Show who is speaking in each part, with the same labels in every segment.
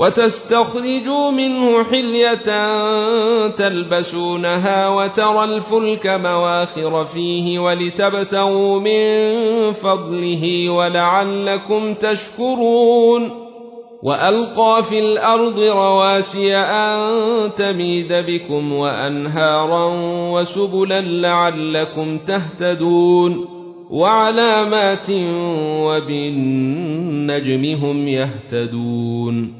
Speaker 1: وتستخرجوا منه حلية تلبسونها وترى الفلك مواخر فيه ولتبتغوا من فضله ولعلكم تشكرون وألقى في الأرض رواسي أن تميد بكم وأنهارا وسبلا لعلكم تهتدون وعلامات وبالنجم هم يهتدون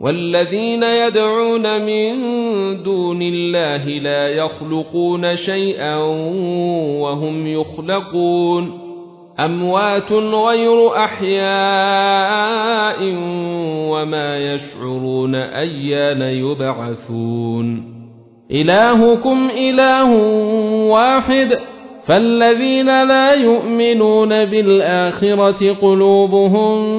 Speaker 1: والذين يدعون من دون الله لا يخلقون شيئا وهم يخلقون. أموات غير أحياء وما يشعرون أيان يبعثون. إلهكم إله واحد. فالذين لا يؤمنون بالآخرة قلوبهم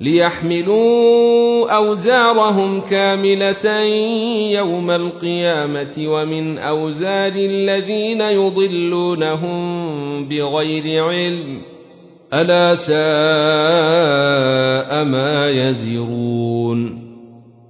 Speaker 1: ليحملوا أوزارهم كاملة يوم القيامة ومن أوزار الذين يضلونهم بغير علم. ألا ساء ما يزرون.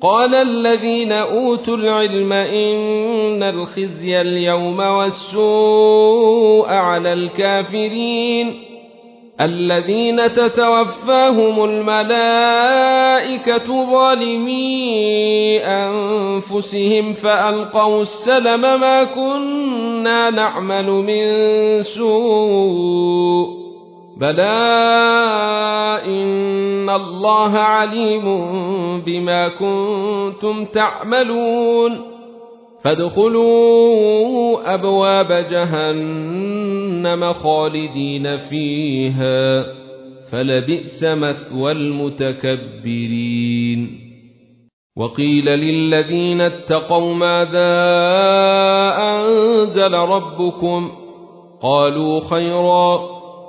Speaker 1: قال الذين أوتوا العلم إن الخزي اليوم والسوء على الكافرين الذين تتوفاهم الملائكة ظالمي أنفسهم فألقوا السلم ما كنا نعمل من سوء بلى إن الله عليم بما كنتم تعملون فادخلوا ابواب جهنم خالدين فيها فلبئس مثوى المتكبرين وقيل للذين اتقوا ماذا انزل ربكم قالوا خيرا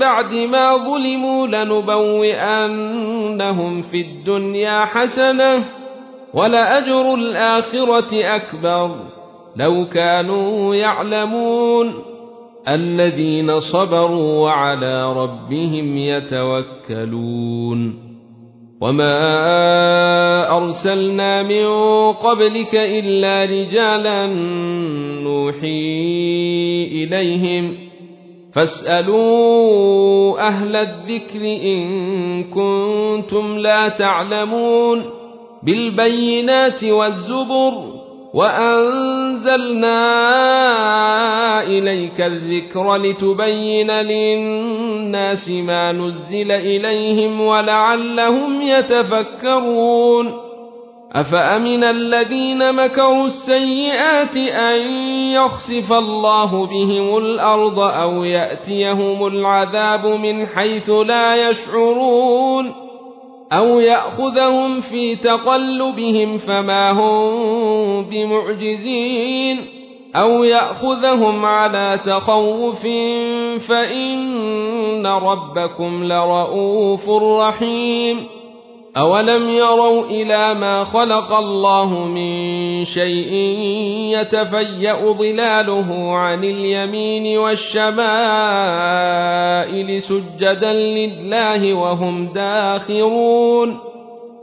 Speaker 1: بعد ما ظلموا لنبوئنهم في الدنيا حسنة ولأجر الآخرة أكبر. لو كانوا يعلمون الذين صبروا وعلى ربهم يتوكلون. وما أرسلنا من قبلك إلا رجالا نوحي إليهم فاسألوا أهل الذكر إن كنتم لا تعلمون بالبينات والزبر وأنزلنا إليك الذكر لتبين للناس ما نزل إليهم ولعلهم يتفكرون أفأمن الذين مكروا السيئات أن يخسف الله بهم الأرض أو يأتيهم العذاب من حيث لا يشعرون أو يأخذهم في تقلبهم فما هم بمعجزين أو يأخذهم على تخوف فإن ربكم لرءوف رحيم أولم يروا إلى ما خلق الله من شيء يتفيا ظلاله عن اليمين والشمائل سجدا لله وهم داخرون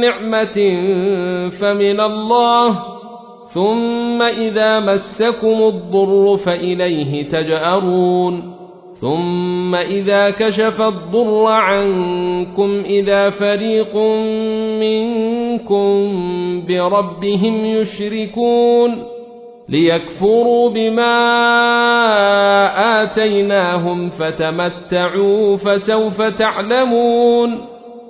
Speaker 1: نعمة فمن الله ثم إذا مسكم الضر فإليه تجأرون ثم إذا كشف الضر عنكم إذا فريق منكم بربهم يشركون ليكفروا بما آتيناهم فتمتعوا فسوف تعلمون.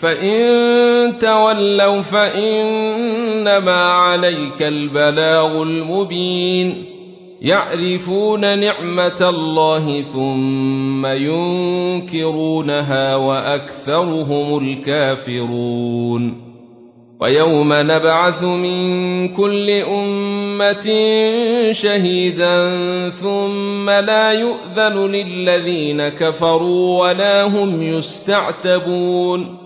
Speaker 1: فإن تولوا فإنما عليك البلاغ المبين يعرفون نعمة الله ثم ينكرونها وأكثرهم الكافرون ويوم نبعث من كل أمة شهيدا ثم لا يؤذن للذين كفروا ولا هم يستعتبون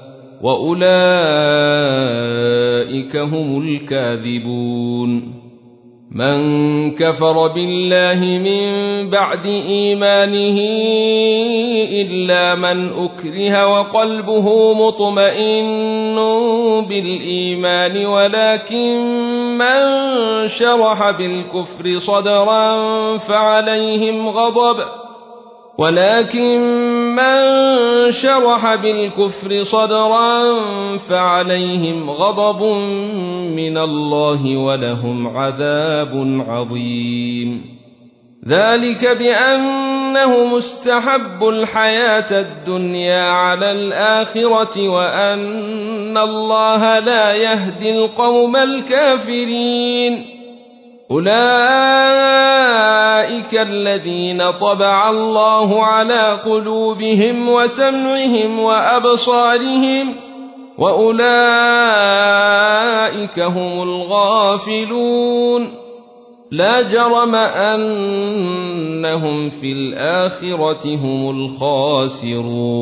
Speaker 1: واولئك هم الكاذبون من كفر بالله من بعد ايمانه الا من اكره وقلبه مطمئن بالايمان ولكن من شرح بالكفر صدرا فعليهم غضب ولكن من شرح بالكفر صدرا فعليهم غضب من الله ولهم عذاب عظيم. ذلك بانه مستحب الحياة الدنيا على الاخره وان الله لا يهدي القوم الكافرين. اولئك الذين طبع الله على قلوبهم وسمعهم وابصارهم واولئك هم الغافلون لا جرم انهم في الاخره هم الخاسرون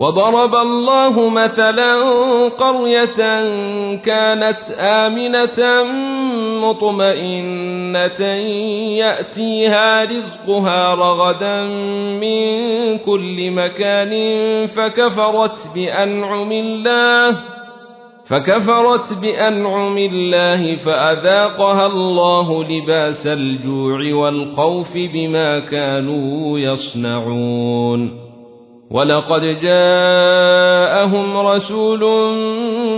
Speaker 1: وضرب الله مثلا قرية كانت آمنة مطمئنة يأتيها رزقها رغدا من كل مكان فكفرت بأنعم الله فكفرت بأنعم الله فأذاقها الله لباس الجوع والخوف بما كانوا يصنعون ولقد جاءهم رسول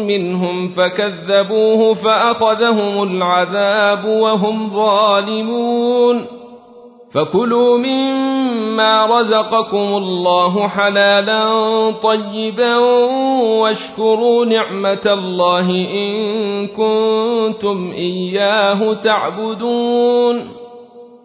Speaker 1: منهم فكذبوه فاخذهم العذاب وهم ظالمون فكلوا مما رزقكم الله حلالا طيبا واشكروا نعمه الله ان كنتم اياه تعبدون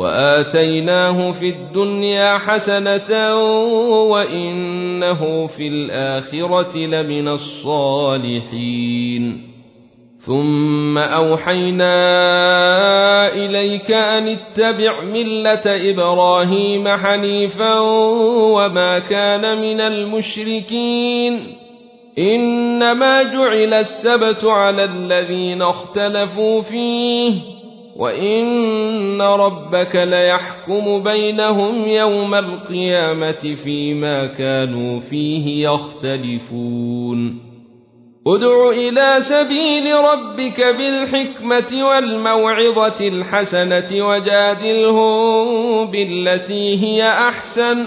Speaker 1: وآتيناه في الدنيا حسنة وإنه في الآخرة لمن الصالحين. ثم أوحينا إليك أن اتبع ملة إبراهيم حنيفا وما كان من المشركين. إنما جعل السبت على الذين اختلفوا فيه. وان ربك ليحكم بينهم يوم القيامه فيما كانوا فيه يختلفون ادع إلى سبيل ربك بالحكمه والموعظه الحسنه وجادلهم بالتي هي احسن